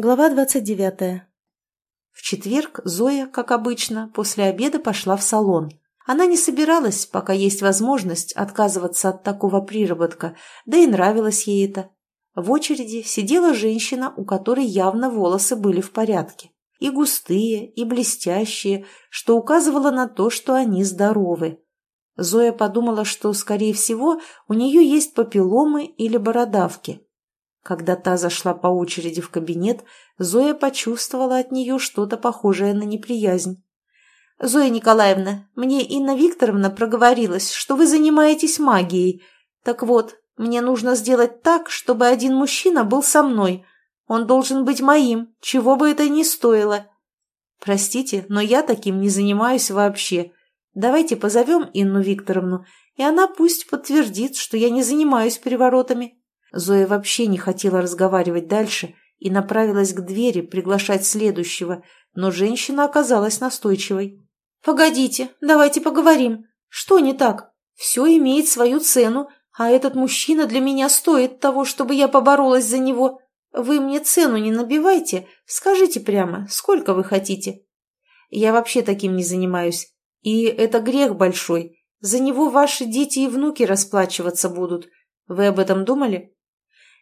Глава двадцать девятая. В четверг Зоя, как обычно, после обеда пошла в салон. Она не собиралась, пока есть возможность, отказываться от такого приработка, да и нравилось ей это. В очереди сидела женщина, у которой явно волосы были в порядке. И густые, и блестящие, что указывало на то, что они здоровы. Зоя подумала, что, скорее всего, у нее есть папилломы или бородавки. Когда та зашла по очереди в кабинет, Зоя почувствовала от нее что-то похожее на неприязнь. «Зоя Николаевна, мне Инна Викторовна проговорилась, что вы занимаетесь магией. Так вот, мне нужно сделать так, чтобы один мужчина был со мной. Он должен быть моим, чего бы это ни стоило. Простите, но я таким не занимаюсь вообще. Давайте позовем Инну Викторовну, и она пусть подтвердит, что я не занимаюсь переворотами». Зоя вообще не хотела разговаривать дальше и направилась к двери приглашать следующего, но женщина оказалась настойчивой. «Погодите, давайте поговорим. Что не так? Все имеет свою цену, а этот мужчина для меня стоит того, чтобы я поборолась за него. Вы мне цену не набивайте, скажите прямо, сколько вы хотите. Я вообще таким не занимаюсь, и это грех большой. За него ваши дети и внуки расплачиваться будут. Вы об этом думали?»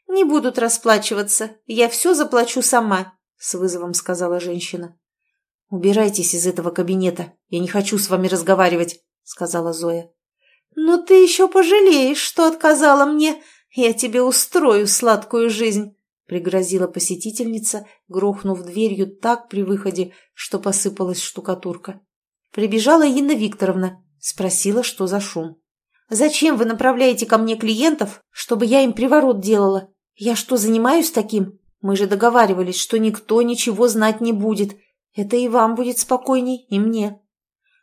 «Не будут расплачиваться. Я все заплачу сама», — с вызовом сказала женщина. «Убирайтесь из этого кабинета. Я не хочу с вами разговаривать», — сказала Зоя. «Но ты еще пожалеешь, что отказала мне. Я тебе устрою сладкую жизнь», — пригрозила посетительница, грохнув дверью так при выходе, что посыпалась штукатурка. Прибежала Инна Викторовна, спросила, что за шум. «Зачем вы направляете ко мне клиентов, чтобы я им приворот делала? «Я что, занимаюсь таким? Мы же договаривались, что никто ничего знать не будет. Это и вам будет спокойней, и мне».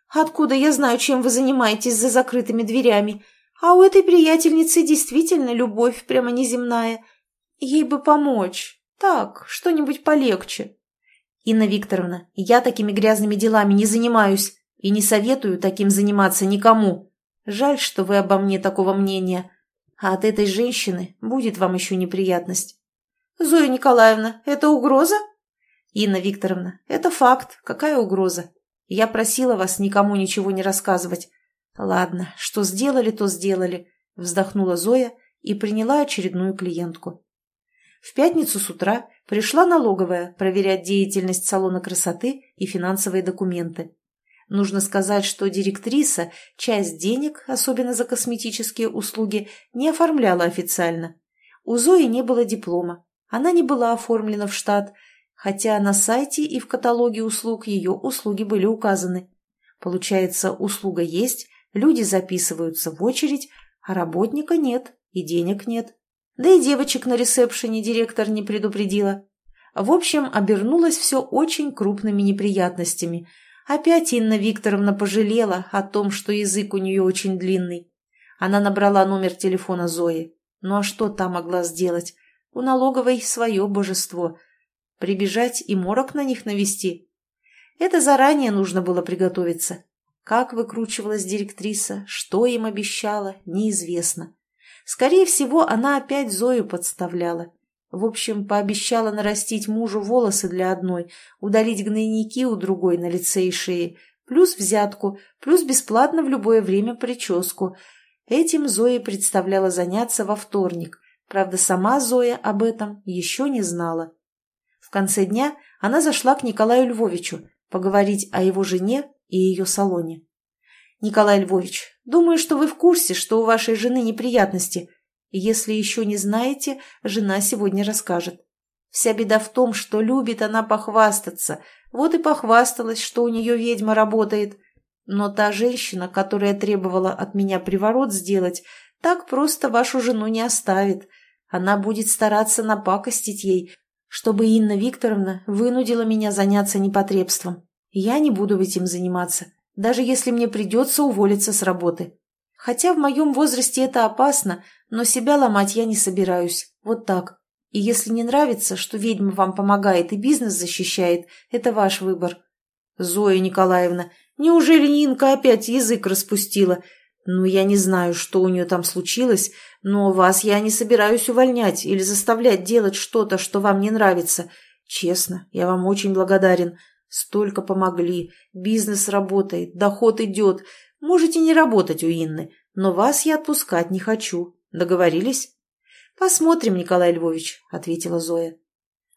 «Откуда я знаю, чем вы занимаетесь за закрытыми дверями? А у этой приятельницы действительно любовь прямо неземная. Ей бы помочь. Так, что-нибудь полегче». «Инна Викторовна, я такими грязными делами не занимаюсь и не советую таким заниматься никому. Жаль, что вы обо мне такого мнения. А от этой женщины будет вам еще неприятность. Зоя Николаевна, это угроза? Инна Викторовна, это факт. Какая угроза? Я просила вас никому ничего не рассказывать. Ладно, что сделали, то сделали. Вздохнула Зоя и приняла очередную клиентку. В пятницу с утра пришла налоговая проверять деятельность салона красоты и финансовые документы. Нужно сказать, что директриса часть денег, особенно за косметические услуги, не оформляла официально. У Зои не было диплома, она не была оформлена в штат, хотя на сайте и в каталоге услуг ее услуги были указаны. Получается, услуга есть, люди записываются в очередь, а работника нет и денег нет. Да и девочек на ресепшене директор не предупредила. В общем, обернулось все очень крупными неприятностями – Опять Инна Викторовна пожалела о том, что язык у нее очень длинный. Она набрала номер телефона Зои. Ну а что та могла сделать? У налоговой свое божество. Прибежать и морок на них навести? Это заранее нужно было приготовиться. Как выкручивалась директриса, что им обещала, неизвестно. Скорее всего, она опять Зою подставляла. В общем, пообещала нарастить мужу волосы для одной, удалить гнойники у другой на лице и шее, плюс взятку, плюс бесплатно в любое время прическу. Этим Зоя представляла заняться во вторник. Правда, сама Зоя об этом еще не знала. В конце дня она зашла к Николаю Львовичу поговорить о его жене и ее салоне. «Николай Львович, думаю, что вы в курсе, что у вашей жены неприятности», если еще не знаете, жена сегодня расскажет. Вся беда в том, что любит она похвастаться. Вот и похвасталась, что у нее ведьма работает. Но та женщина, которая требовала от меня приворот сделать, так просто вашу жену не оставит. Она будет стараться напакостить ей, чтобы Инна Викторовна вынудила меня заняться непотребством. Я не буду этим заниматься, даже если мне придется уволиться с работы. Хотя в моем возрасте это опасно, но себя ломать я не собираюсь. Вот так. И если не нравится, что ведьма вам помогает и бизнес защищает, это ваш выбор. Зоя Николаевна, неужели Нинка опять язык распустила? Ну, я не знаю, что у нее там случилось, но вас я не собираюсь увольнять или заставлять делать что-то, что вам не нравится. Честно, я вам очень благодарен. Столько помогли. Бизнес работает, доход идет. Можете не работать у Инны, но вас я отпускать не хочу. Договорились? Посмотрим, Николай Львович, ответила Зоя.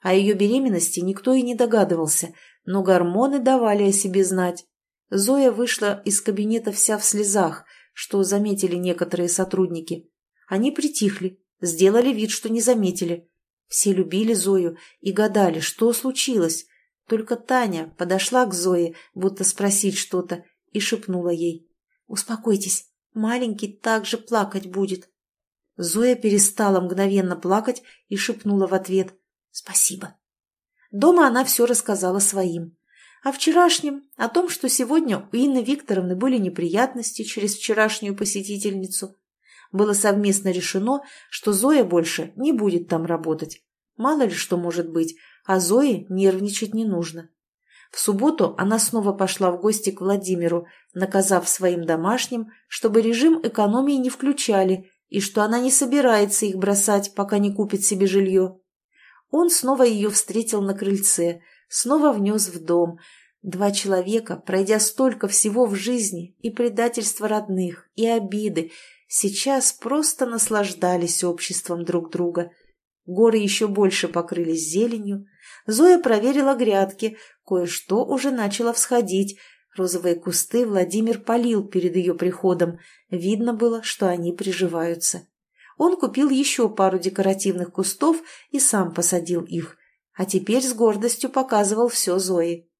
О ее беременности никто и не догадывался, но гормоны давали о себе знать. Зоя вышла из кабинета вся в слезах, что заметили некоторые сотрудники. Они притихли, сделали вид, что не заметили. Все любили Зою и гадали, что случилось. Только Таня подошла к Зое, будто спросить что-то, и шепнула ей. «Успокойтесь, маленький также плакать будет». Зоя перестала мгновенно плакать и шепнула в ответ «Спасибо». Дома она все рассказала своим. О вчерашнем, о том, что сегодня у Инны Викторовны были неприятности через вчерашнюю посетительницу, было совместно решено, что Зоя больше не будет там работать. Мало ли что может быть, а Зое нервничать не нужно. В субботу она снова пошла в гости к Владимиру, наказав своим домашним, чтобы режим экономии не включали и что она не собирается их бросать, пока не купит себе жилье. Он снова ее встретил на крыльце, снова внес в дом. Два человека, пройдя столько всего в жизни, и предательство родных, и обиды, сейчас просто наслаждались обществом друг друга. Горы еще больше покрылись зеленью. Зоя проверила грядки, кое-что уже начало всходить. Розовые кусты Владимир полил перед ее приходом. Видно было, что они приживаются. Он купил еще пару декоративных кустов и сам посадил их, а теперь с гордостью показывал все Зои.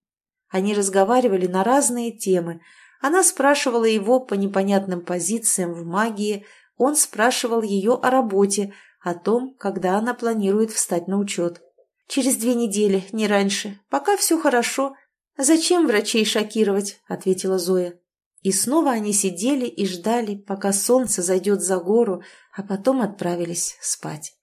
Они разговаривали на разные темы, она спрашивала его по непонятным позициям в магии, он спрашивал ее о работе, о том, когда она планирует встать на учет. «Через две недели, не раньше. Пока все хорошо. Зачем врачей шокировать?» – ответила Зоя. И снова они сидели и ждали, пока солнце зайдет за гору, а потом отправились спать.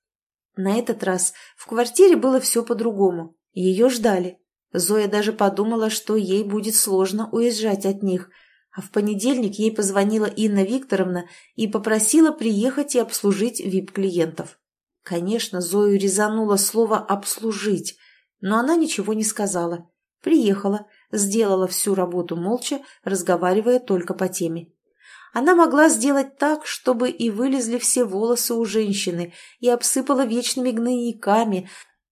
На этот раз в квартире было все по-другому. Ее ждали. Зоя даже подумала, что ей будет сложно уезжать от них – а в понедельник ей позвонила Инна Викторовна и попросила приехать и обслужить вип-клиентов. Конечно, Зою резануло слово «обслужить», но она ничего не сказала. Приехала, сделала всю работу молча, разговаривая только по теме. Она могла сделать так, чтобы и вылезли все волосы у женщины, и обсыпала вечными гнойниками,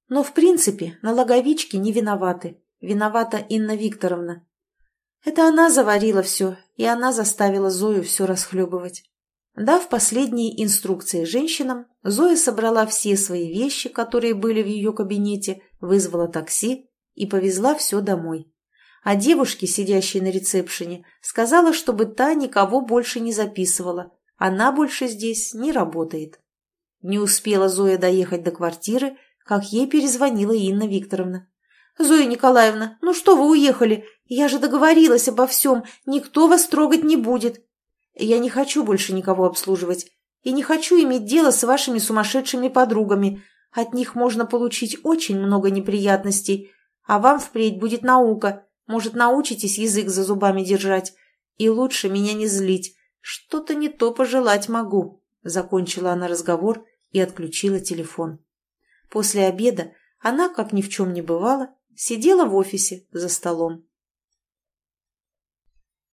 но, в принципе, налоговички не виноваты. Виновата Инна Викторовна. Это она заварила все, и она заставила Зою все расхлебывать. Дав последние инструкции женщинам, Зоя собрала все свои вещи, которые были в ее кабинете, вызвала такси и повезла все домой. А девушке, сидящей на ресепшене, сказала, чтобы та никого больше не записывала. Она больше здесь не работает. Не успела Зоя доехать до квартиры, как ей перезвонила Инна Викторовна. «Зоя Николаевна, ну что вы уехали? Я же договорилась обо всем, никто вас трогать не будет. Я не хочу больше никого обслуживать. И не хочу иметь дело с вашими сумасшедшими подругами. От них можно получить очень много неприятностей. А вам впредь будет наука. Может, научитесь язык за зубами держать. И лучше меня не злить. Что-то не то пожелать могу. Закончила она разговор и отключила телефон. После обеда она, как ни в чем не бывало, сидела в офисе за столом.